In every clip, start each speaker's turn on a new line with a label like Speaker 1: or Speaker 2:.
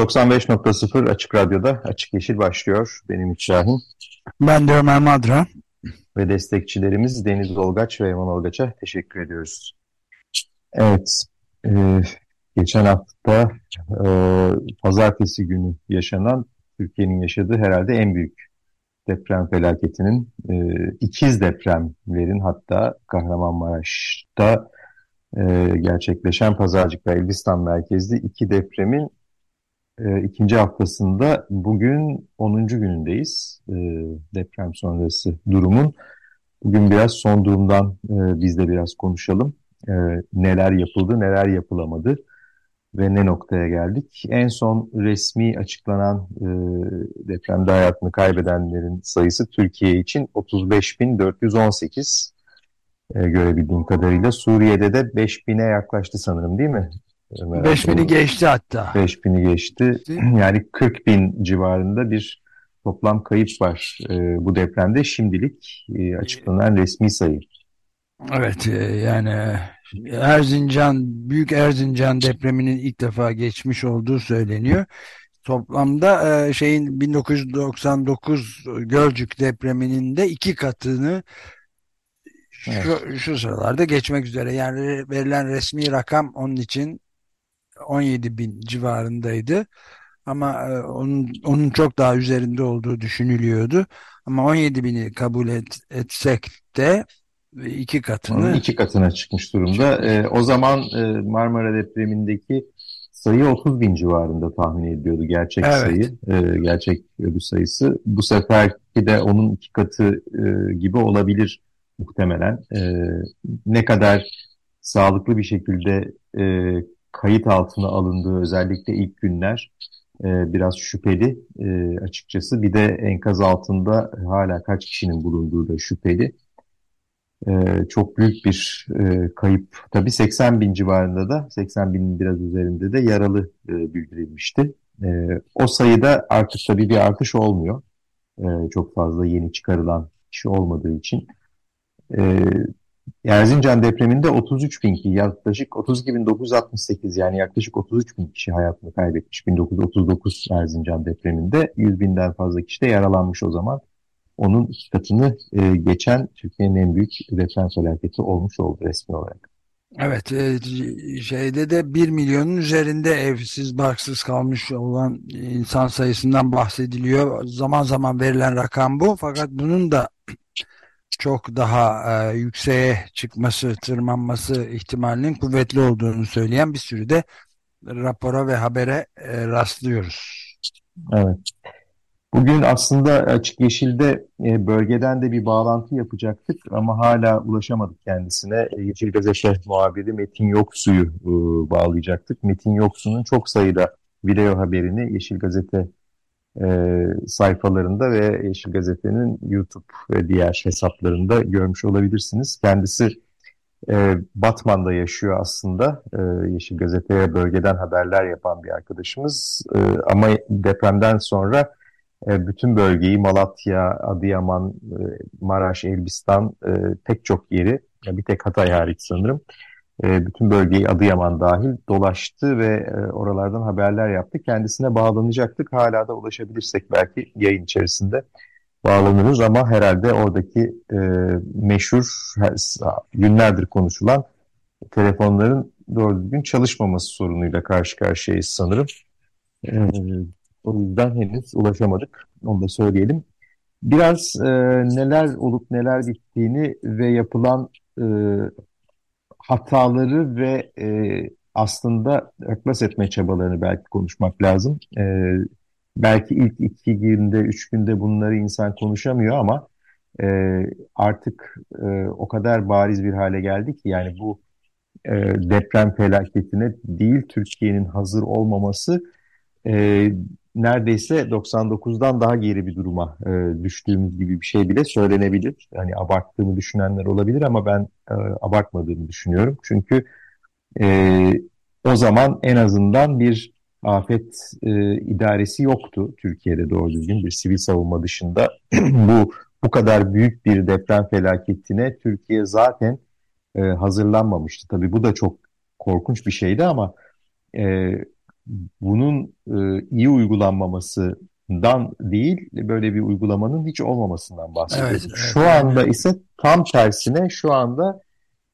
Speaker 1: ...95.0 Açık Radyo'da Açık Yeşil başlıyor. Benim Ümit Şahin.
Speaker 2: Ben de Ömer Madra.
Speaker 1: Ve destekçilerimiz Deniz Olgaç ve Eman Olgaç'a teşekkür ediyoruz. Evet, e, geçen hafta e, pazartesi günü yaşanan Türkiye'nin yaşadığı herhalde en büyük deprem felaketinin e, ikiz depremlerin hatta Kahramanmaraş'ta e, gerçekleşen Pazarcık ve Elbistan merkezli iki depremin e, ikinci haftasında bugün 10. günündeyiz e, deprem sonrası durumun. Bugün biraz son durumdan e, biz de biraz konuşalım. E, neler yapıldı, neler yapılamadı ve ne noktaya geldik? En son resmi açıklanan e, depremde hayatını kaybedenlerin sayısı Türkiye için 35.418 e, görebildiğim kadarıyla. Suriye'de de 5.000'e yaklaştı sanırım değil mi?
Speaker 2: 5.000'i geçti hatta.
Speaker 1: 5.000'i geçti. Yani 40 bin civarında bir toplam kayıp var e, bu depremde. Şimdilik e, açıklanan resmi sayı.
Speaker 2: Evet e, yani Erzincan, Büyük Erzincan depreminin ilk defa geçmiş olduğu söyleniyor. Toplamda e, şeyin 1999 Gölcük depreminin de iki katını şu, evet. şu sıralarda geçmek üzere. Yani verilen resmi rakam onun için 17 bin civarındaydı. Ama e, onun, onun çok daha üzerinde olduğu düşünülüyordu. Ama 17 bini kabul et, etsek de iki katını
Speaker 1: Onun iki katına çıkmış durumda. E, o zaman e, Marmara depremindeki sayı 30 bin civarında tahmin ediyordu gerçek evet. sayı, e, gerçek ölü sayısı. Bu seferki de onun iki katı e, gibi olabilir muhtemelen. E, ne kadar sağlıklı bir şekilde e, kayıt altına alındığı özellikle ilk günler e, biraz şüpheli e, açıkçası. Bir de enkaz altında hala kaç kişinin bulunduğu da şüpheli e, çok büyük bir e, kayıp. Tabii 80 bin civarında da 80 binin biraz üzerinde de yaralı e, bildirilmişti. E, o sayıda artık tabii bir artış olmuyor. E, çok fazla yeni çıkarılan kişi olmadığı için. E, Erzincan depreminde 33 bin ki yaklaşık 32.968 yani yaklaşık 33 bin kişi hayatını kaybetmiş 1939 Erzincan depreminde 100 binden fazla kişi de yaralanmış o zaman onun iki katını e, geçen Türkiye'nin en büyük deprem felaketi olmuş oldu resmi olarak.
Speaker 2: Evet, e, şeyde de 1 milyonun üzerinde evsiz barksız kalmış olan insan sayısından bahsediliyor. Zaman zaman verilen rakam bu. Fakat bunun da çok daha e, yükseğe çıkması, tırmanması ihtimalinin kuvvetli olduğunu söyleyen bir sürü de rapora ve habere e, rastlıyoruz.
Speaker 1: Evet. Bugün aslında Açık Yeşil'de e, bölgeden de bir bağlantı yapacaktık ama hala ulaşamadık kendisine. E, Yeşil Gazete muhabiri Metin Yoksu'yu e, bağlayacaktık. Metin Yoksu'nun çok sayıda video haberini Yeşil Gazete sayfalarında ve Yeşil Gazete'nin YouTube ve diğer hesaplarında görmüş olabilirsiniz. Kendisi Batman'da yaşıyor aslında. Yeşil Gazete'ye bölgeden haberler yapan bir arkadaşımız. ama depremden sonra e, bütün bölgeyi Malatya, Adıyaman, e, Maraş, Elbistan e, pek çok yeri bir tek Hatay hariç sanırım bütün bölgeyi Adıyaman dahil dolaştı ve oralardan haberler yaptı. Kendisine bağlanacaktık. Hala da ulaşabilirsek belki yayın içerisinde bağlanırız ama herhalde oradaki meşhur günlerdir konuşulan telefonların doğru düzgün çalışmaması sorunuyla karşı karşıyayız sanırım. O yüzden henüz ulaşamadık. Onu da söyleyelim. Biraz e, neler olup neler bittiğini ve yapılan e, hataları ve e, aslında örtbas etme çabalarını belki konuşmak lazım. E, belki ilk iki günde, üç günde bunları insan konuşamıyor ama e, artık e, o kadar bariz bir hale geldi ki yani bu e, deprem felaketine değil Türkiye'nin hazır olmaması e, neredeyse 99'dan daha geri bir duruma e, düştüğümüz gibi bir şey bile söylenebilir. Yani abarttığımı düşünenler olabilir ama ben e, abartmadığımı düşünüyorum. Çünkü e, o zaman en azından bir afet e, idaresi yoktu Türkiye'de doğru düzgün bir sivil savunma dışında. bu bu kadar büyük bir deprem felaketine Türkiye zaten e, hazırlanmamıştı. Tabii bu da çok korkunç bir şeydi ama e, bunun e, iyi uygulanmamasından değil, böyle bir uygulamanın hiç olmamasından bahsediyoruz. Evet, evet. Şu anda ise tam tersine şu anda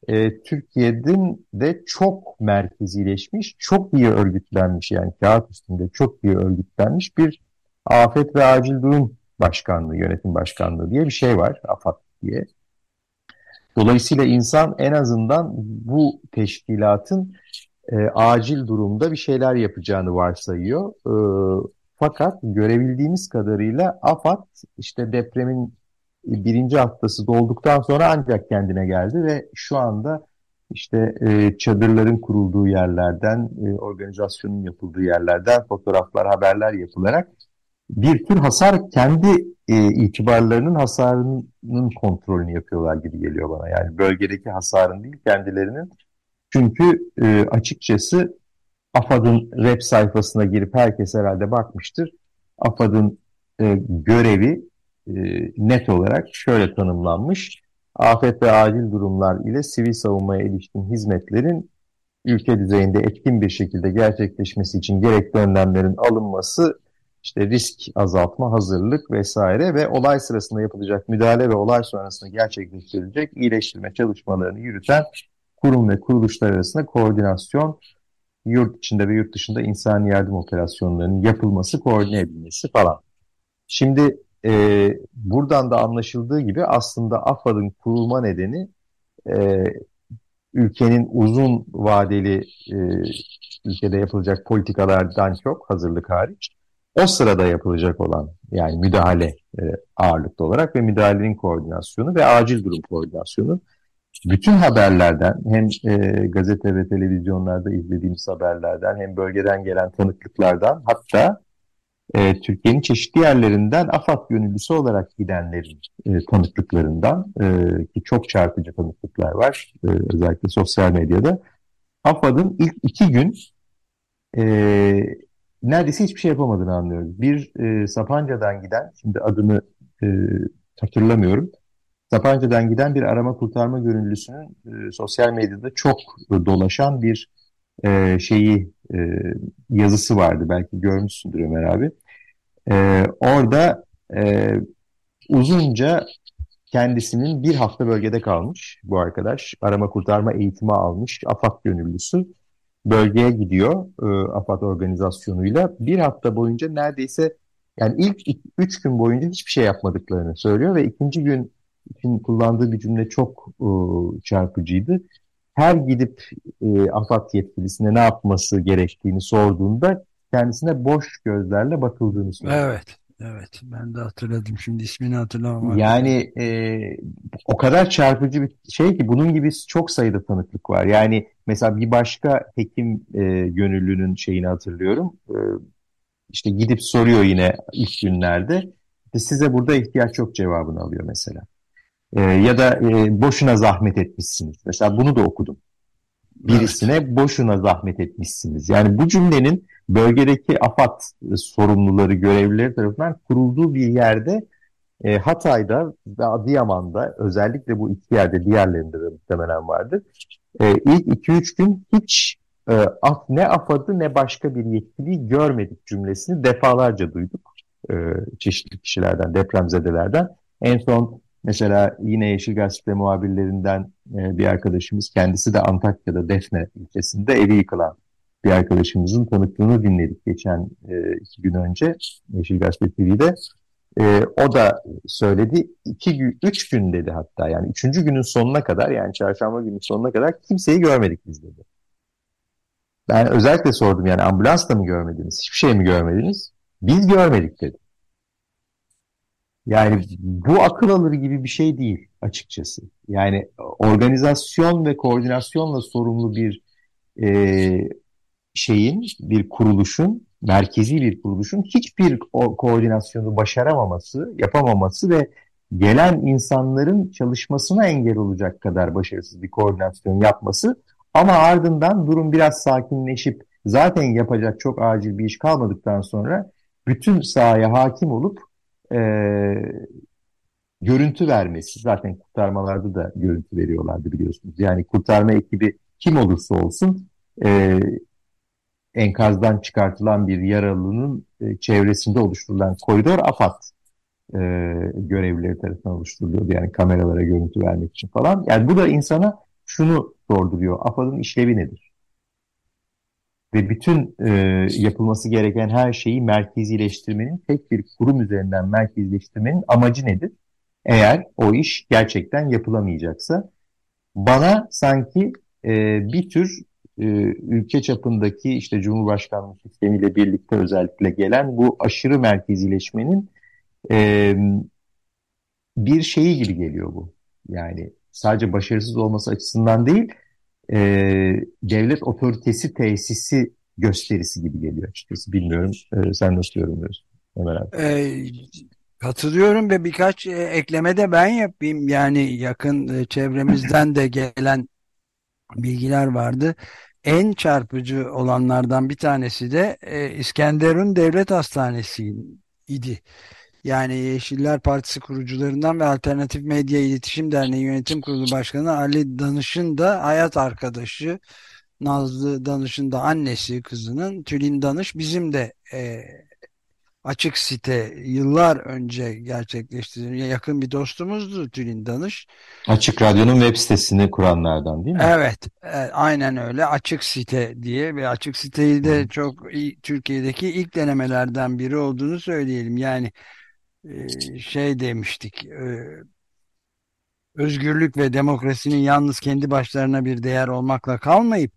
Speaker 1: e, Türkiye'nin de çok merkezileşmiş, çok iyi örgütlenmiş yani kağıt üstünde çok iyi örgütlenmiş bir afet ve acil durum başkanlığı, yönetim başkanlığı diye bir şey var, AFAD diye. Dolayısıyla insan en azından bu teşkilatın e, acil durumda bir şeyler yapacağını varsayıyor. E, fakat görebildiğimiz kadarıyla AFAD işte depremin birinci haftası dolduktan sonra ancak kendine geldi ve şu anda işte e, çadırların kurulduğu yerlerden, e, organizasyonun yapıldığı yerlerden fotoğraflar, haberler yapılarak bir tür hasar kendi e, itibarlarının hasarının kontrolünü yapıyorlar gibi geliyor bana. Yani bölgedeki hasarın değil kendilerinin. Çünkü e, açıkçası AFAD'ın web sayfasına girip herkes herhalde bakmıştır. AFAD'ın e, görevi e, net olarak şöyle tanımlanmış. Afet ve acil durumlar ile sivil savunmaya ilişkin hizmetlerin ülke düzeyinde etkin bir şekilde gerçekleşmesi için gerekli önlemlerin alınması, işte risk azaltma, hazırlık vesaire ve olay sırasında yapılacak müdahale ve olay sonrasında gerçekleştirilecek iyileştirme çalışmalarını yürüten kurum ve kuruluşlar arasında koordinasyon, yurt içinde ve yurt dışında insani yardım operasyonlarının yapılması, koordine edilmesi falan. Şimdi e, buradan da anlaşıldığı gibi aslında AFAD'ın kurulma nedeni e, ülkenin uzun vadeli e, ülkede yapılacak politikalardan çok hazırlık hariç o sırada yapılacak olan yani müdahale e, ağırlıklı olarak ve müdahalenin koordinasyonu ve acil durum koordinasyonu bütün haberlerden hem e, gazete ve televizyonlarda izlediğimiz haberlerden hem bölgeden gelen tanıklıklardan hatta e, Türkiye'nin çeşitli yerlerinden AFAD gönüllüsü olarak gidenlerin e, tanıklıklarından e, ki çok çarpıcı tanıklıklar var e, özellikle sosyal medyada. AFAD'ın ilk iki gün e, neredeyse hiçbir şey yapamadığını anlıyoruz. Bir e, Sapanca'dan giden, şimdi adını e, hatırlamıyorum, Sapanca'dan giden bir arama kurtarma gönüllüsünün e, sosyal medyada çok dolaşan bir e, şeyi e, yazısı vardı. Belki görmüşsündür Ömer abi. E, orada e, uzunca kendisinin bir hafta bölgede kalmış bu arkadaş. Arama kurtarma eğitimi almış. AFAD gönüllüsü. Bölgeye gidiyor e, AFAD organizasyonuyla. Bir hafta boyunca neredeyse yani ilk üç gün boyunca hiçbir şey yapmadıklarını söylüyor ve ikinci gün için kullandığı bir cümle çok e, çarpıcıydı her gidip e, AFAD yetkilisine ne yapması gerektiğini sorduğunda kendisine boş gözlerle bakıldığını söylüyor.
Speaker 2: Evet. Evet ben de hatırladım şimdi ismini hatırlamam.
Speaker 1: Yani e, o kadar çarpıcı bir şey ki bunun gibi çok sayıda tanıklık var. Yani mesela bir başka hekim e, gönüllünün şeyini hatırlıyorum. E, işte gidip soruyor yine ilk günlerde. Size burada ihtiyaç yok cevabını alıyor mesela. E, ya da e, boşuna zahmet etmişsiniz. Mesela bunu da okudum. Birisine evet. boşuna zahmet etmişsiniz. Yani bu cümlenin bölgedeki AFAD sorumluları, görevlileri tarafından kurulduğu bir yerde e, Hatay'da ve Adıyaman'da özellikle bu iki yerde diğerlerinde de muhtemelen vardır. E, ilk 2-3 gün hiç e, af, ne AFAD'ı ne başka bir yetkiliyi görmedik cümlesini defalarca duyduk. E, çeşitli kişilerden, depremzedelerden. En son Mesela yine Yeşil Gazete muhabirlerinden e, bir arkadaşımız, kendisi de Antakya'da Defne ilçesinde evi yıkılan bir arkadaşımızın tanıklığını dinledik geçen e, iki gün önce Yeşil Gazete TV'de. E, o da söyledi, iki gün, üç gün dedi hatta yani üçüncü günün sonuna kadar yani çarşamba günün sonuna kadar kimseyi görmedik biz dedi. Ben özellikle sordum yani ambulans da mı görmediniz, hiçbir şey mi görmediniz? Biz görmedik dedi. Yani bu akıl alır gibi bir şey değil açıkçası. Yani organizasyon ve koordinasyonla sorumlu bir e, şeyin, bir kuruluşun, merkezi bir kuruluşun hiçbir o koordinasyonu başaramaması, yapamaması ve gelen insanların çalışmasına engel olacak kadar başarısız bir koordinasyon yapması ama ardından durum biraz sakinleşip zaten yapacak çok acil bir iş kalmadıktan sonra bütün sahaya hakim olup e, görüntü vermesi. Zaten kurtarmalarda da görüntü veriyorlardı biliyorsunuz. Yani kurtarma ekibi kim olursa olsun e, enkazdan çıkartılan bir yaralının e, çevresinde oluşturulan koridor AFAD e, görevlileri tarafından oluşturuluyordu. Yani kameralara görüntü vermek için falan. Yani bu da insana şunu sorduruyor. AFAD'ın işlevi nedir? Ve bütün e, yapılması gereken her şeyi merkezileştirmenin, tek bir kurum üzerinden merkezileştirmenin amacı nedir? Eğer o iş gerçekten yapılamayacaksa bana sanki e, bir tür e, ülke çapındaki işte Cumhurbaşkanlığı sistemiyle birlikte özellikle gelen bu aşırı merkezileşmenin e, bir şeyi gibi geliyor bu. Yani sadece başarısız olması açısından değil, e, devlet otoritesi tesisi gösterisi gibi geliyor açıkçası. Bilmiyorum e, sen nasıl yorumluyorsun Ömer abi?
Speaker 2: E, katılıyorum ve birkaç e, ekleme de ben yapayım. Yani yakın e, çevremizden de gelen bilgiler vardı. En çarpıcı olanlardan bir tanesi de e, İskenderun Devlet Hastanesi idi. Yani Yeşiller Partisi kurucularından ve Alternatif Medya İletişim Derneği Yönetim Kurulu Başkanı Ali Danış'ın da hayat arkadaşı Nazlı Danış'ın da annesi kızının Tülin Danış bizim de e, açık site yıllar önce gerçekleştirdiğim yakın bir dostumuzdu Tülin Danış.
Speaker 1: Açık Radyo'nun web sitesini kuranlardan değil mi?
Speaker 2: Evet, e, aynen öyle. Açık site diye ve açık siteyi de çok iyi, Türkiye'deki ilk denemelerden biri olduğunu söyleyelim. Yani şey demiştik, özgürlük ve demokrasinin yalnız kendi başlarına bir değer olmakla kalmayıp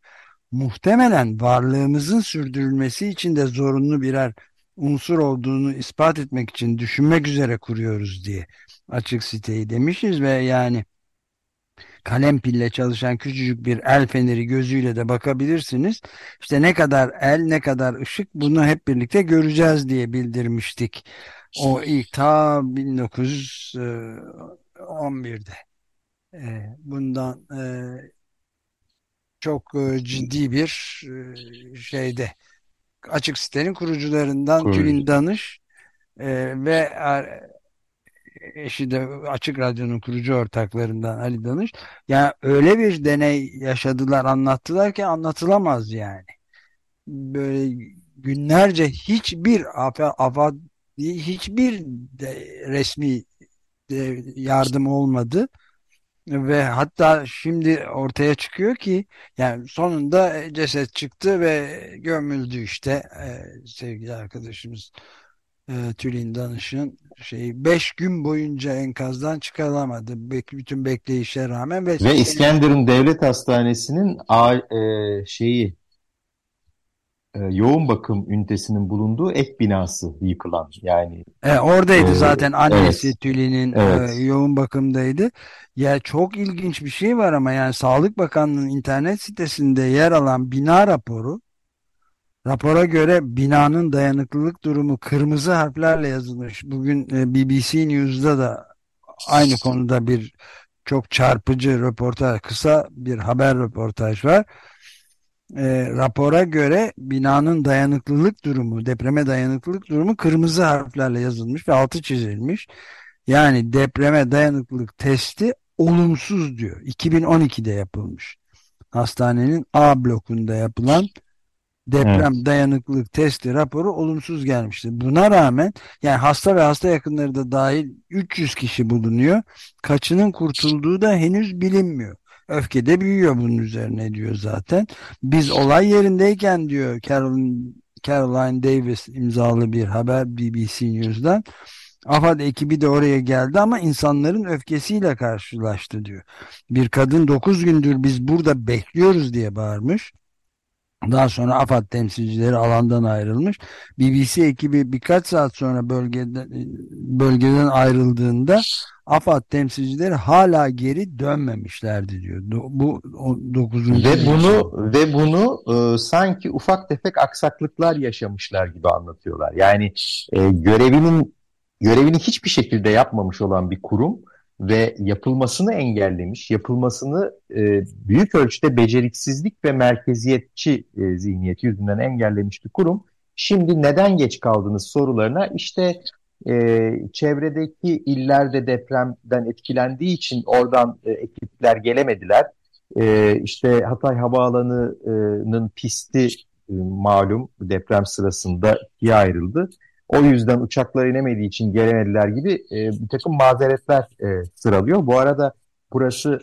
Speaker 2: muhtemelen varlığımızın sürdürülmesi için de zorunlu birer unsur olduğunu ispat etmek için düşünmek üzere kuruyoruz diye açık siteyi demişiz ve yani kalem pille çalışan küçücük bir el feneri gözüyle de bakabilirsiniz. İşte ne kadar el ne kadar ışık bunu hep birlikte göreceğiz diye bildirmiştik. O ilk ta 1911'de. E, bundan e, çok e, ciddi bir şeyde açık sitenin kurucularından Kurucu. Tülin Danış ve eşi de Açık Radyo'nun kurucu ortaklarından Ali Danış. Yani öyle bir deney yaşadılar, anlattılar ki anlatılamaz yani. Böyle günlerce hiçbir AFAD hiçbir resmi yardım olmadı. Ve hatta şimdi ortaya çıkıyor ki yani sonunda ceset çıktı ve gömüldü işte. Ee, sevgili arkadaşımız e, Tülin Danış'ın şey 5 gün boyunca enkazdan çıkarılamadı bütün bekleyişe rağmen
Speaker 1: ve, ve İskenderun Devlet Hastanesi'nin e, şeyi e, yoğun bakım ünitesinin bulunduğu ek binası yıkılan yani.
Speaker 2: E, oradaydı e, zaten annesi evet, Tülin'in e, evet. e, yoğun bakımdaydı. Ya çok ilginç bir şey var ama yani Sağlık Bakanlığı'nın internet sitesinde yer alan bina raporu rapora göre binanın dayanıklılık durumu kırmızı harflerle yazılmış. Bugün e, BBC News'da da aynı konuda bir çok çarpıcı röportaj, kısa bir haber röportaj var e, rapora göre binanın dayanıklılık durumu, depreme dayanıklılık durumu kırmızı harflerle yazılmış ve altı çizilmiş. Yani depreme dayanıklılık testi olumsuz diyor. 2012'de yapılmış. Hastanenin A blokunda yapılan deprem evet. dayanıklılık testi raporu olumsuz gelmişti. Buna rağmen yani hasta ve hasta yakınları da dahil 300 kişi bulunuyor. Kaçının kurtulduğu da henüz bilinmiyor. Öfke de büyüyor bunun üzerine diyor zaten. Biz olay yerindeyken diyor Caroline, Caroline Davis imzalı bir haber BBC News'dan. AFAD ekibi de oraya geldi ama insanların öfkesiyle karşılaştı diyor. Bir kadın 9 gündür biz burada bekliyoruz diye bağırmış. Daha sonra AFAD temsilcileri alandan ayrılmış. BBC ekibi birkaç saat sonra bölgeden, bölgeden ayrıldığında AFAD temsilcileri hala geri dönmemişlerdi diyor. Bu 9.
Speaker 1: Ve bunu ve bunu e, sanki ufak tefek aksaklıklar yaşamışlar gibi anlatıyorlar. Yani e, görevinin görevini hiçbir şekilde yapmamış olan bir kurum ve yapılmasını engellemiş, yapılmasını e, büyük ölçüde beceriksizlik ve merkeziyetçi e, zihniyeti yüzünden engellemiş bir kurum. Şimdi neden geç kaldınız sorularına işte e, çevredeki illerde depremden etkilendiği için oradan e, ekipler gelemediler. E, işte Hatay Havaalanı'nın pisti e, malum deprem sırasında ikiye ayrıldı o yüzden uçaklar inemediği için gelemediler gibi e, bir takım mazeretler e, sıralıyor. Bu arada burası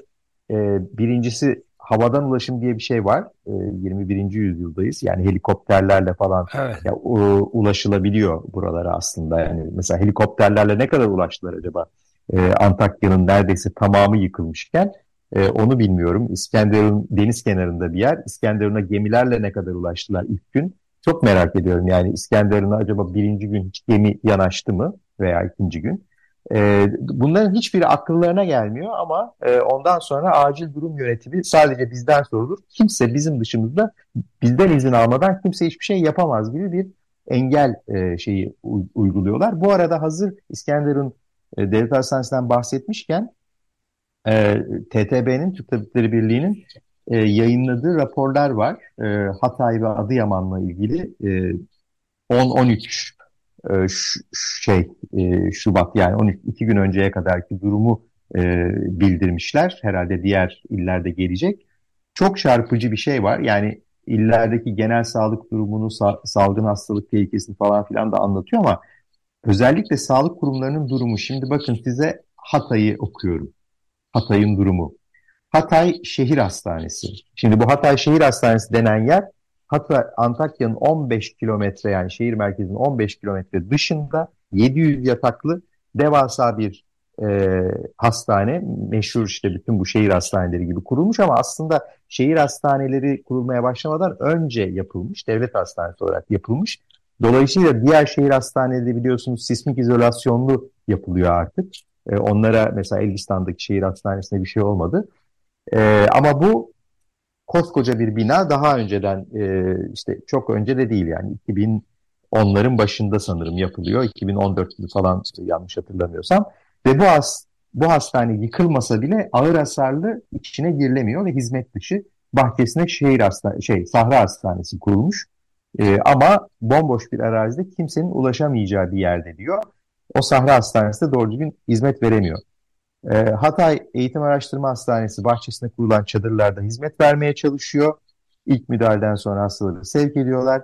Speaker 1: e, birincisi havadan ulaşım diye bir şey var. E, 21. yüzyıldayız. Yani helikopterlerle falan evet. ya, u, ulaşılabiliyor buralara aslında. Yani mesela helikopterlerle ne kadar ulaştılar acaba? E, Antakya'nın neredeyse tamamı yıkılmışken e, onu bilmiyorum. İskenderun deniz kenarında bir yer. İskenderun'a gemilerle ne kadar ulaştılar ilk gün? Çok merak ediyorum yani İskenderun'a acaba birinci gün hiç gemi yanaştı mı veya ikinci gün. E, bunların hiçbiri akıllarına gelmiyor ama e, ondan sonra acil durum yönetimi sadece bizden sorulur. Kimse bizim dışımızda bizden izin almadan kimse hiçbir şey yapamaz gibi bir engel e, şeyi uyguluyorlar. Bu arada hazır İskenderun e, Devlet Hastanesi'nden bahsetmişken e, TTB'nin Türk Tabipleri Birliği'nin e, yayınladığı raporlar var. E, Hatay ve Adıyaman'la ilgili e, 10-13 e, şey e, Şubat yani 12 iki gün önceye kadarki durumu e, bildirmişler. Herhalde diğer illerde gelecek. Çok çarpıcı bir şey var. Yani illerdeki genel sağlık durumunu, sa salgın hastalık tehlikesini falan filan da anlatıyor ama özellikle sağlık kurumlarının durumu. Şimdi bakın size Hatay'ı okuyorum. Hatay'ın durumu. Hatay Şehir Hastanesi. Şimdi bu Hatay Şehir Hastanesi denen yer Hatay Antakya'nın 15 kilometre yani şehir merkezinin 15 kilometre dışında 700 yataklı devasa bir e, hastane. Meşhur işte bütün bu şehir hastaneleri gibi kurulmuş ama aslında şehir hastaneleri kurulmaya başlamadan önce yapılmış. Devlet hastanesi olarak yapılmış. Dolayısıyla diğer şehir hastaneleri biliyorsunuz sismik izolasyonlu yapılıyor artık. E, onlara mesela Elbistan'daki şehir hastanesine bir şey olmadı. E, ama bu koskoca bir bina daha önceden e, işte çok önce de değil yani 2010'ların başında sanırım yapılıyor. 2014 yılı falan yanlış hatırlamıyorsam. Ve bu has, bu hastane yıkılmasa bile ağır hasarlı içine girilemiyor ve hizmet dışı bahçesine şehir hastane, şey Sahra Hastanesi kurulmuş. E, ama bomboş bir arazide kimsenin ulaşamayacağı bir yerde diyor. O Sahra Hastanesi de doğru düzgün hizmet veremiyor. E, Hatay Eğitim Araştırma Hastanesi bahçesine kurulan çadırlarda hizmet vermeye çalışıyor. İlk müdahaleden sonra hastaları sevk ediyorlar.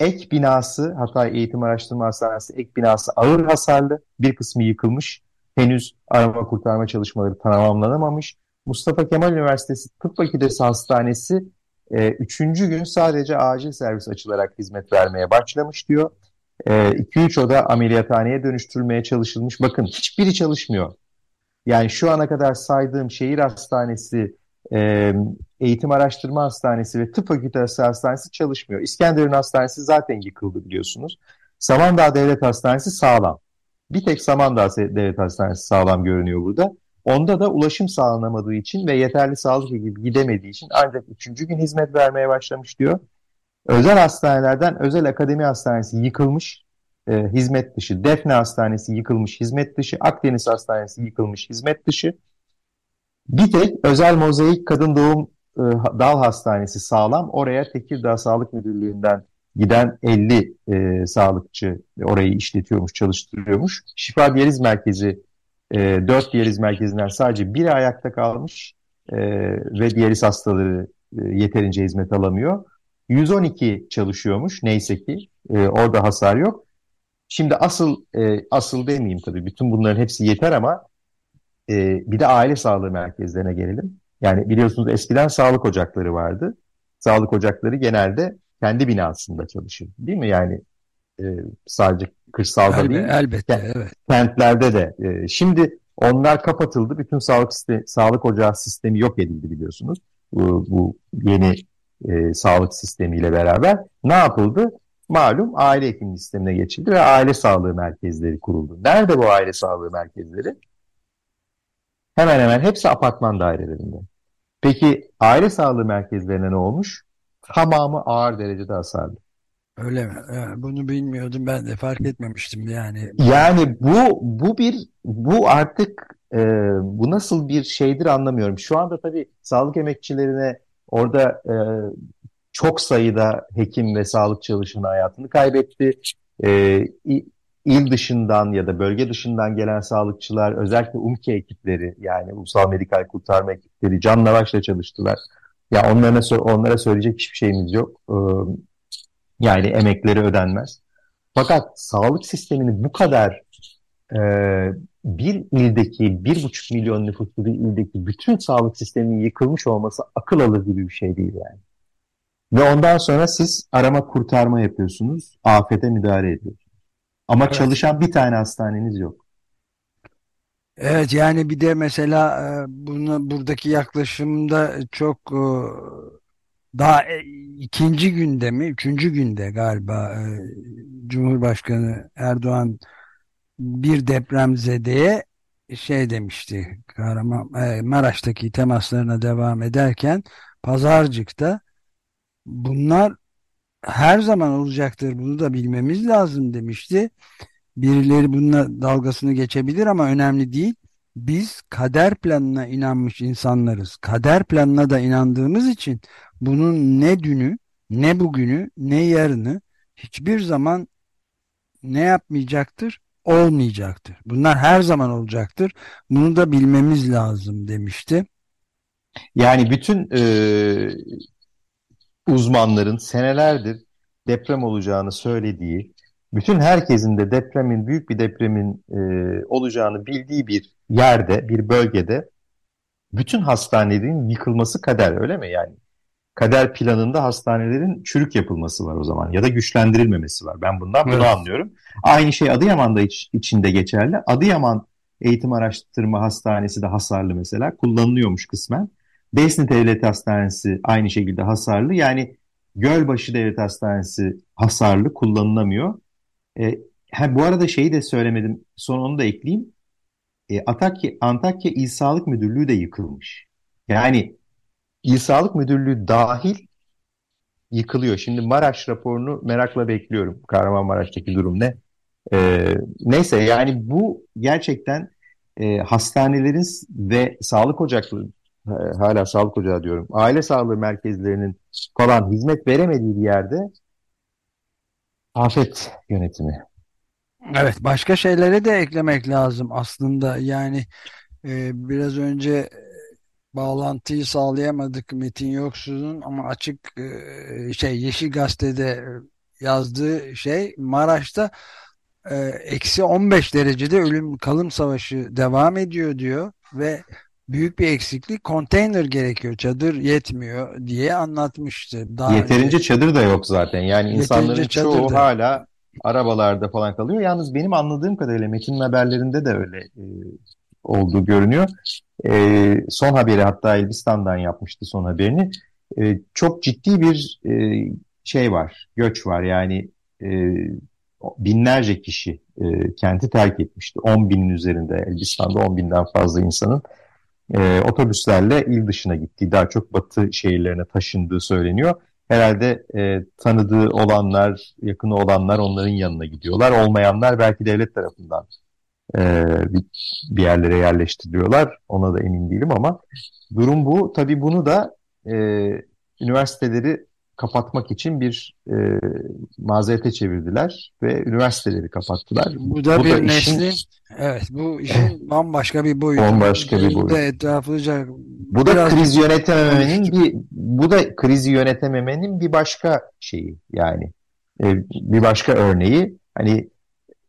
Speaker 1: Ek binası, Hatay Eğitim Araştırma Hastanesi ek binası ağır hasarlı. Bir kısmı yıkılmış. Henüz arama kurtarma çalışmaları tamamlanamamış. Mustafa Kemal Üniversitesi Tıp Fakültesi Hastanesi 3. E, gün sadece acil servis açılarak hizmet vermeye başlamış diyor. 2-3 e, oda ameliyathaneye dönüştürülmeye çalışılmış. Bakın hiçbiri çalışmıyor. Yani şu ana kadar saydığım şehir hastanesi, e, eğitim araştırma hastanesi ve tıp fakültesi hastanesi çalışmıyor. İskenderun hastanesi zaten yıkıldı biliyorsunuz. Samandağ Devlet Hastanesi sağlam. Bir tek Samandağ Devlet Hastanesi sağlam görünüyor burada. Onda da ulaşım sağlanamadığı için ve yeterli sağlık ekibi gidemediği için ancak üçüncü gün hizmet vermeye başlamış diyor. Özel hastanelerden özel akademi hastanesi yıkılmış e, hizmet dışı. Defne Hastanesi yıkılmış hizmet dışı. Akdeniz Hastanesi yıkılmış hizmet dışı. Bir tek özel mozaik kadın doğum e, dal hastanesi sağlam. Oraya Tekirdağ Sağlık Müdürlüğü'nden giden 50 e, sağlıkçı orayı işletiyormuş, çalıştırıyormuş. Şifa Diyaliz Merkezi e, 4 diyaliz merkezinden sadece biri ayakta kalmış e, ve diyaliz hastaları e, yeterince hizmet alamıyor. 112 çalışıyormuş neyse ki e, orada hasar yok. Şimdi asıl e, asıl demeyeyim tabii bütün bunların hepsi yeter ama e, bir de aile sağlığı merkezlerine gelelim. Yani biliyorsunuz eskiden sağlık ocakları vardı. Sağlık ocakları genelde kendi binasında çalışır değil mi? Yani e, sadece kırsalda
Speaker 2: Elbe,
Speaker 1: değil.
Speaker 2: Elbette evet.
Speaker 1: Kentlerde de. E, şimdi onlar kapatıldı. Bütün sağlık sistemi, sağlık ocağı sistemi yok edildi biliyorsunuz. Bu, bu yeni e, sağlık sistemiyle beraber ne yapıldı? Malum aile hekimliği sistemine geçildi ve aile sağlığı merkezleri kuruldu. Nerede bu aile sağlığı merkezleri? Hemen hemen hepsi apartman dairelerinde. Peki aile sağlığı merkezlerine ne olmuş? Tamamı ağır derecede hasarlı.
Speaker 2: Öyle mi? Bunu bilmiyordum ben de fark etmemiştim yani.
Speaker 1: Yani bu bu bir bu artık e, bu nasıl bir şeydir anlamıyorum. Şu anda tabii sağlık emekçilerine orada e, çok sayıda hekim ve sağlık çalışanı hayatını kaybetti. E, il dışından ya da bölge dışından gelen sağlıkçılar özellikle UMKE ekipleri yani Ulusal Medikal Kurtarma ekipleri canla başla çalıştılar. Ya onlara onlara söyleyecek hiçbir şeyimiz yok. Ee, yani emekleri ödenmez. Fakat sağlık sistemini bu kadar e, bir ildeki, bir buçuk milyon nüfuslu bir ildeki bütün sağlık sisteminin yıkılmış olması akıl alır gibi bir şey değil yani. Ve ondan sonra siz arama kurtarma yapıyorsunuz, afete müdahale ediyorsunuz. Ama evet. çalışan bir tane hastaneniz yok.
Speaker 2: Evet yani bir de mesela e, bunu buradaki yaklaşımda çok e, daha e, ikinci günde mi, üçüncü günde galiba Cumhurbaşkanı Erdoğan bir depremzedeye şey demişti Kahraman Maraş'taki temaslarına devam ederken Pazarcık'ta bunlar her zaman olacaktır bunu da bilmemiz lazım demişti. Birileri bununla dalgasını geçebilir ama önemli değil. Biz kader planına inanmış insanlarız. Kader planına da inandığımız için bunun ne dünü, ne bugünü, ne yarını hiçbir zaman ne yapmayacaktır? Olmayacaktır. Bunlar her zaman olacaktır. Bunu da bilmemiz lazım demişti.
Speaker 1: Yani bütün e, uzmanların senelerdir deprem olacağını söylediği, bütün herkesin de depremin, büyük bir depremin e, olacağını bildiği bir yerde, bir bölgede bütün hastanelerin yıkılması kader öyle mi? Yani kader planında hastanelerin çürük yapılması var o zaman ya da güçlendirilmemesi var. Ben bundan bunu evet. anlıyorum. Aynı şey Adıyaman'da iç, içinde geçerli. Adıyaman Eğitim Araştırma Hastanesi de hasarlı mesela kullanılıyormuş kısmen. Besni Devlet Hastanesi aynı şekilde hasarlı. Yani Gölbaşı Devlet Hastanesi hasarlı, kullanılamıyor. E, ha, bu arada şeyi de söylemedim, son onu da ekleyeyim. E, Antakya, Antakya İl Sağlık Müdürlüğü de yıkılmış. Yani İl Sağlık Müdürlüğü dahil yıkılıyor. Şimdi Maraş raporunu merakla bekliyorum. Kahramanmaraş'taki durum ne? E, neyse yani bu gerçekten e, hastanelerin ve sağlık ocakları hala sağlık ocağı diyorum. Aile sağlığı merkezlerinin falan hizmet veremediği bir yerde afet yönetimi.
Speaker 2: Evet başka şeylere de eklemek lazım aslında yani e, biraz önce e, bağlantıyı sağlayamadık Metin Yoksul'un ama açık e, şey Yeşil Gazete'de yazdığı şey Maraş'ta e, eksi 15 derecede ölüm kalım savaşı devam ediyor diyor ve büyük bir eksiklik konteyner gerekiyor çadır yetmiyor diye anlatmıştı.
Speaker 1: Daha Yeterince önce. çadır da yok zaten yani insanların çoğu da. hala arabalarda falan kalıyor. Yalnız benim anladığım kadarıyla Metin'in haberlerinde de öyle e, olduğu görünüyor. E, son haberi hatta Elbistan'dan yapmıştı son haberini. E, çok ciddi bir e, şey var, göç var yani e, binlerce kişi e, kenti terk etmişti. 10 binin üzerinde Elbistan'da 10 binden fazla insanın e, otobüslerle il dışına gittiği, daha çok batı şehirlerine taşındığı söyleniyor. Herhalde e, tanıdığı olanlar, yakını olanlar onların yanına gidiyorlar. Olmayanlar belki devlet tarafından e, bir, bir yerlere yerleştiriliyorlar. Ona da emin değilim ama durum bu. Tabii bunu da e, üniversiteleri kapatmak için bir e, mazerete çevirdiler ve üniversiteleri kapattılar.
Speaker 2: Bu da bu bir da neslin, işin, evet bu işin bambaşka bir boyutu.
Speaker 1: Bambaşka bir boyutu.
Speaker 2: Etraflıca
Speaker 1: bu da kriz yönetememenin bir bu da krizi yönetememenin bir başka şeyi yani e, bir başka örneği. Hani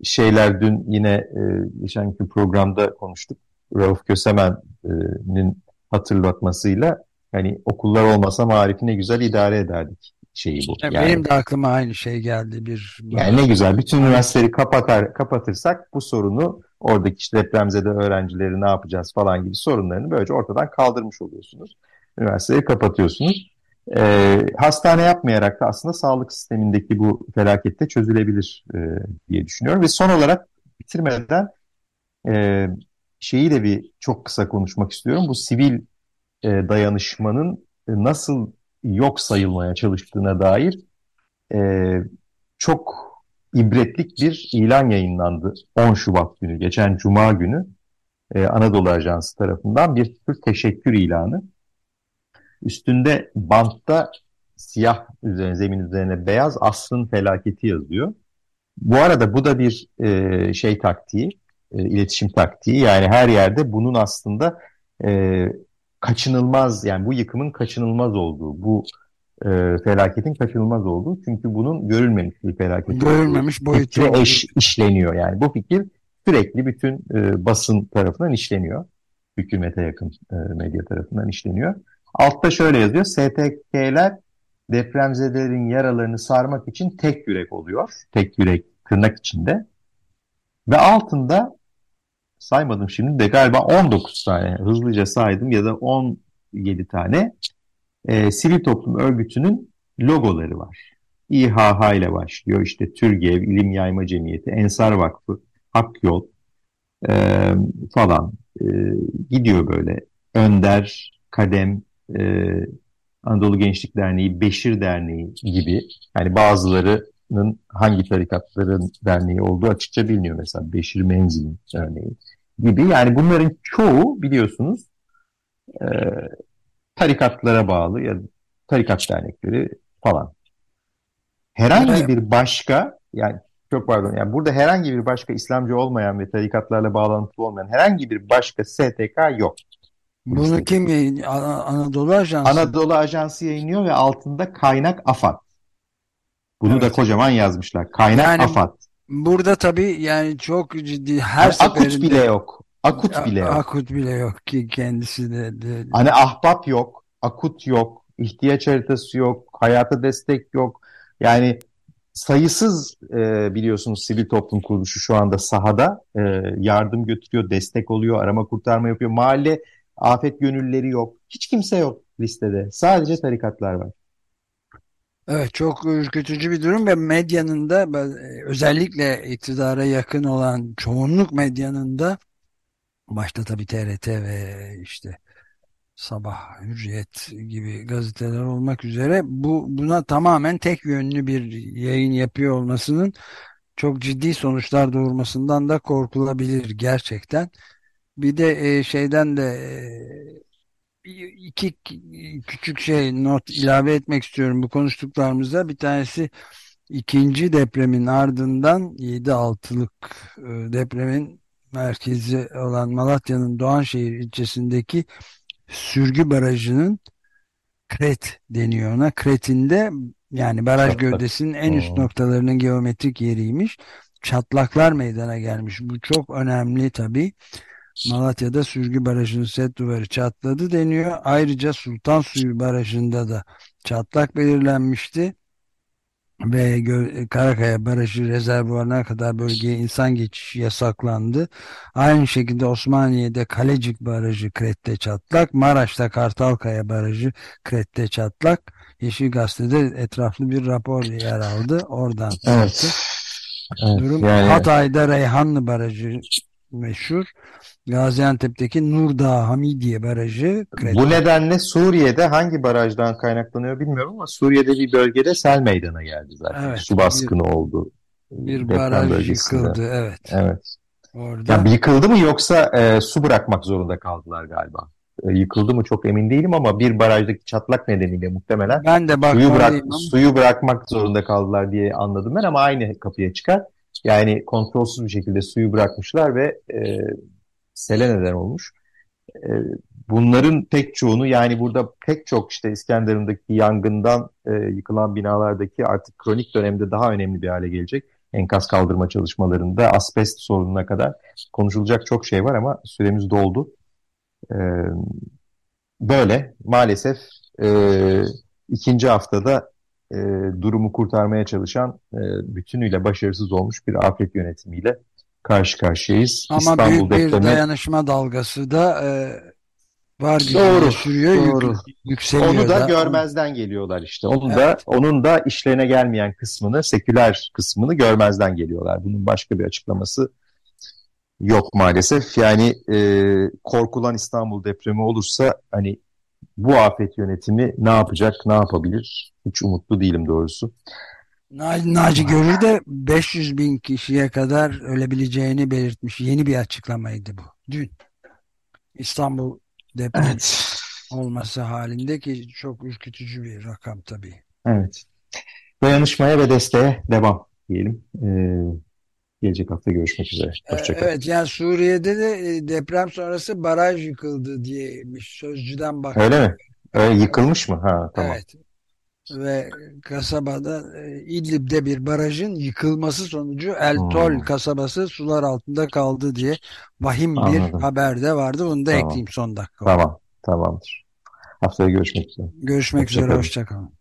Speaker 1: şeyler dün yine e, geçen gün programda konuştuk. Rauf Kösemen'in hatırlatmasıyla Hani okullar olmasa marifi ne güzel idare ederdik şeyi bu.
Speaker 2: Yani, benim de aklıma aynı şey geldi bir.
Speaker 1: Yani ne güzel bütün üniversiteleri kapatar kapatırsak bu sorunu oradaki işte depremzede öğrencileri ne yapacağız falan gibi sorunlarını böylece ortadan kaldırmış oluyorsunuz. Üniversiteyi kapatıyorsunuz. E, hastane yapmayarak da aslında sağlık sistemindeki bu felakette çözülebilir e, diye düşünüyorum. Ve son olarak bitirmeden e, şeyi de bir çok kısa konuşmak istiyorum. Bu sivil e, dayanışmanın nasıl yok sayılmaya çalıştığına dair e, çok ibretlik bir ilan yayınlandı 10 Şubat günü, geçen Cuma günü e, Anadolu Ajansı tarafından bir tür teşekkür ilanı. Üstünde bantta siyah üzerine, zemin üzerine beyaz asrın felaketi yazıyor. Bu arada bu da bir e, şey taktiği, e, iletişim taktiği. Yani her yerde bunun aslında e, kaçınılmaz, yani bu yıkımın kaçınılmaz olduğu, bu e, felaketin kaçınılmaz olduğu. Çünkü bunun görülmemiş bir felaket.
Speaker 2: Görülmemiş boyutu.
Speaker 1: eş, işleniyor yani. Bu fikir sürekli bütün e, basın tarafından işleniyor. Hükümete yakın e, medya tarafından işleniyor. Altta şöyle yazıyor. STK'ler depremzedelerin yaralarını sarmak için tek yürek oluyor. Tek yürek tırnak içinde. Ve altında saymadım şimdi de galiba 19 tane hızlıca saydım ya da 17 tane e, sivil toplum örgütünün logoları var. İHH ile başlıyor. İşte TÜRGEV, İlim Yayma Cemiyeti, Ensar Vakfı, Hak Yol e, falan e, gidiyor böyle. Önder, Kadem, e, Anadolu Gençlik Derneği, Beşir Derneği gibi. Yani bazılarının hangi tarikatların derneği olduğu açıkça biliniyor. Mesela Beşir Menzil'in örneği gibi. Yani bunların çoğu biliyorsunuz e, tarikatlara bağlı ya tarikat dernekleri falan. Herhangi bir başka yani çok pardon yani burada herhangi bir başka İslamcı olmayan ve tarikatlarla bağlantılı olmayan herhangi bir başka STK yok.
Speaker 2: Bunu kim yayınlıyor? Anadolu Ajansı.
Speaker 1: Anadolu Ajansı yayınlıyor ve altında kaynak AFAD. Bunu evet. da kocaman yazmışlar. Kaynak yani, AFAD.
Speaker 2: Burada tabii yani çok ciddi her
Speaker 1: yani seferinde... Akut bile yok. Akut bile yok.
Speaker 2: Akut bile yok ki kendisi de, de.
Speaker 1: Hani ahbap yok, akut yok, ihtiyaç haritası yok, hayata destek yok. Yani sayısız e, biliyorsunuz sivil toplum kuruluşu şu anda sahada e, yardım götürüyor, destek oluyor, arama kurtarma yapıyor. Mahalle afet gönülleri yok. Hiç kimse yok listede. Sadece tarikatlar var.
Speaker 2: Evet çok ürkütücü bir durum ve medyanın da özellikle iktidara yakın olan çoğunluk medyanın da Başta tabii TRT ve işte Sabah, Hürriyet gibi gazeteler olmak üzere bu buna tamamen tek yönlü bir yayın yapıyor olmasının çok ciddi sonuçlar doğurmasından da korkulabilir gerçekten. Bir de e, şeyden de e, iki küçük şey not ilave etmek istiyorum bu konuştuklarımızda. Bir tanesi ikinci depremin ardından 7.6'lık e, depremin merkezi olan Malatya'nın Doğanşehir ilçesindeki Sürgü Barajı'nın Kret deniyor ona. Kret'inde yani baraj gövdesinin en üst noktalarının geometrik yeriymiş. Çatlaklar meydana gelmiş. Bu çok önemli tabii. Malatya'da Sürgü Barajı'nın set duvarı çatladı deniyor. Ayrıca Sultan Suyu Barajı'nda da çatlak belirlenmişti ve Karakaya Barajı rezervuarına kadar bölgeye insan geçişi yasaklandı. Aynı şekilde Osmaniye'de Kalecik Barajı Kret'te çatlak, Maraş'ta Kartalkaya Barajı Kret'te çatlak. Yeşil Gazete'de etraflı bir rapor yer aldı. Oradan
Speaker 1: evet.
Speaker 2: evet. Durum yani... Hatay'da Reyhanlı Barajı meşhur. Gaziantep'teki Nurdağ Hamidiye Barajı.
Speaker 1: Kredi. Bu nedenle Suriye'de hangi barajdan kaynaklanıyor bilmiyorum ama Suriye'de bir bölgede sel meydana geldi zaten. Evet, Su baskını bir, oldu.
Speaker 2: Bir baraj bölgesinde. yıkıldı evet.
Speaker 1: Evet. Orada... Yani yıkıldı mı yoksa e, su bırakmak zorunda kaldılar galiba. E, yıkıldı mı çok emin değilim ama bir barajdaki çatlak nedeniyle muhtemelen
Speaker 2: ben de
Speaker 1: suyu, bırak, suyu bırakmak zorunda kaldılar diye anladım ben ama aynı kapıya çıkar. Yani kontrolsüz bir şekilde suyu bırakmışlar ve e, sele neden olmuş. E, bunların pek çoğunu yani burada pek çok işte İskenderun'daki yangından e, yıkılan binalardaki artık kronik dönemde daha önemli bir hale gelecek. Enkaz kaldırma çalışmalarında asbest sorununa kadar konuşulacak çok şey var ama süremiz doldu. E, böyle maalesef e, ikinci haftada e, durumu kurtarmaya çalışan e, bütünüyle başarısız olmuş bir afet yönetimiyle karşı karşıyayız.
Speaker 2: Ama İstanbul büyük bir depremi... dayanışma dalgası da e, var gücüyle
Speaker 1: Doğru,
Speaker 2: sürüyor,
Speaker 1: doğru.
Speaker 2: yükseliyor
Speaker 1: Onu da
Speaker 2: da.
Speaker 1: görmezden geliyorlar işte. Onun
Speaker 2: Evet.
Speaker 1: da onun da işlerine gelmeyen kısmını, seküler kısmını görmezden geliyorlar. Bunun başka bir açıklaması yok maalesef. Yani e, korkulan İstanbul depremi olursa hani bu afet yönetimi ne yapacak, ne yapabilir? Hiç umutlu değilim doğrusu.
Speaker 2: Naci, Naci Görür de 500 bin kişiye kadar ölebileceğini belirtmiş. Yeni bir açıklamaydı bu. Dün İstanbul depremi
Speaker 1: Evet.
Speaker 2: olması halinde ki çok ürkütücü bir rakam tabii.
Speaker 1: Evet. Dayanışmaya ve desteğe devam diyelim. E, gelecek hafta görüşmek üzere.
Speaker 2: Ee,
Speaker 1: Hoşçakalın.
Speaker 2: Evet yani Suriye'de de e, deprem sonrası baraj yıkıldı diyemiş sözcüden bak.
Speaker 1: Öyle mi? Öyle yıkılmış mı? Ha, tamam.
Speaker 2: Evet. Ve kasabada e, İdlib'de bir barajın yıkılması sonucu El Tol
Speaker 1: Hmm.
Speaker 2: kasabası sular altında kaldı diye vahim bir
Speaker 1: Anladım.
Speaker 2: haber de vardı. Bunu da
Speaker 1: Tamam.
Speaker 2: ekleyeyim son dakika.
Speaker 1: Tamam. Tamamdır. Haftaya görüşmek üzere.
Speaker 2: Görüşmek üzere.
Speaker 1: Hoşça kalın.
Speaker 2: Hoşça kalın.